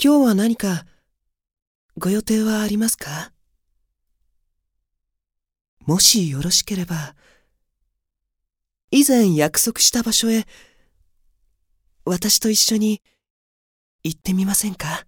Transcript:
今日は何かご予定はありますか？もしよろしければ、以前約束した場所へ私と一緒に行ってみませんか？